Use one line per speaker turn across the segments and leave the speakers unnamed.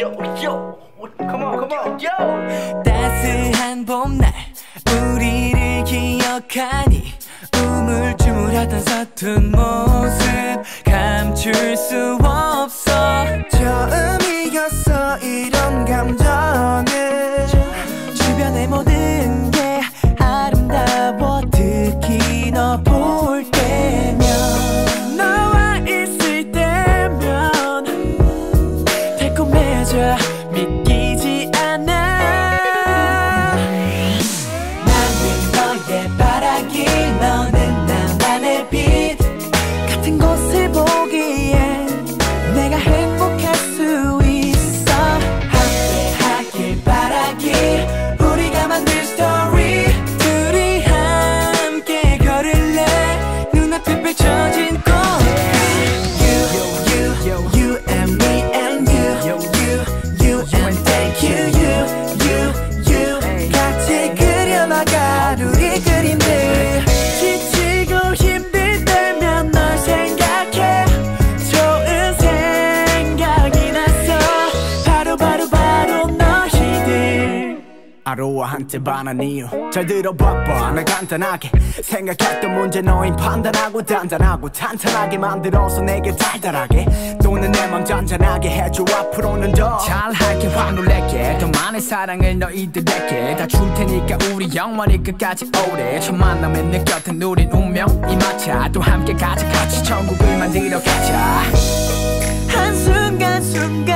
yo, yo. Come on, come on, yo.
따스한 봄날 우리를 기억하니 우물쭈물하던 서툰 모습 감출 수 없 달콤해져 믿기지 않아. 나는 너의 바라길
아로와 한테 반한 이유 잘 들어봐봐. 나 간단하게 생각했던 문제 너인 판단하고 단단하고 탄탄하게 만들어서 내게 달달하게 또는 내 맘 잔잔하게 해줘. 앞으로는 더
잘할게. 확 놀랄게. 더 많은 사랑을 너희들에게 다 줄 테니까 우리 영원히 끝까지 오래. 첫 만남에 느꼈던 우린 운명이 맞아 또 함께 가자. 같이 천국을 만들어 가자.
한순간 순간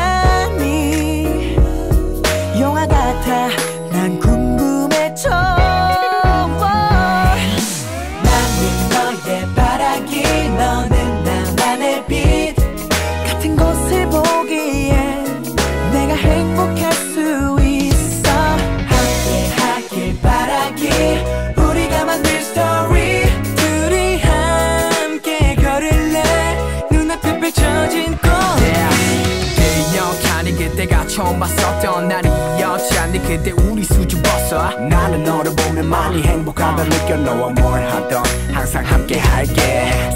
처음 봤었던 날이었잖니 그때 우리 수줍었어.
나는 너를 보면 많이 행복하다 느껴. 너와 뭘 하던 항상 함께 할게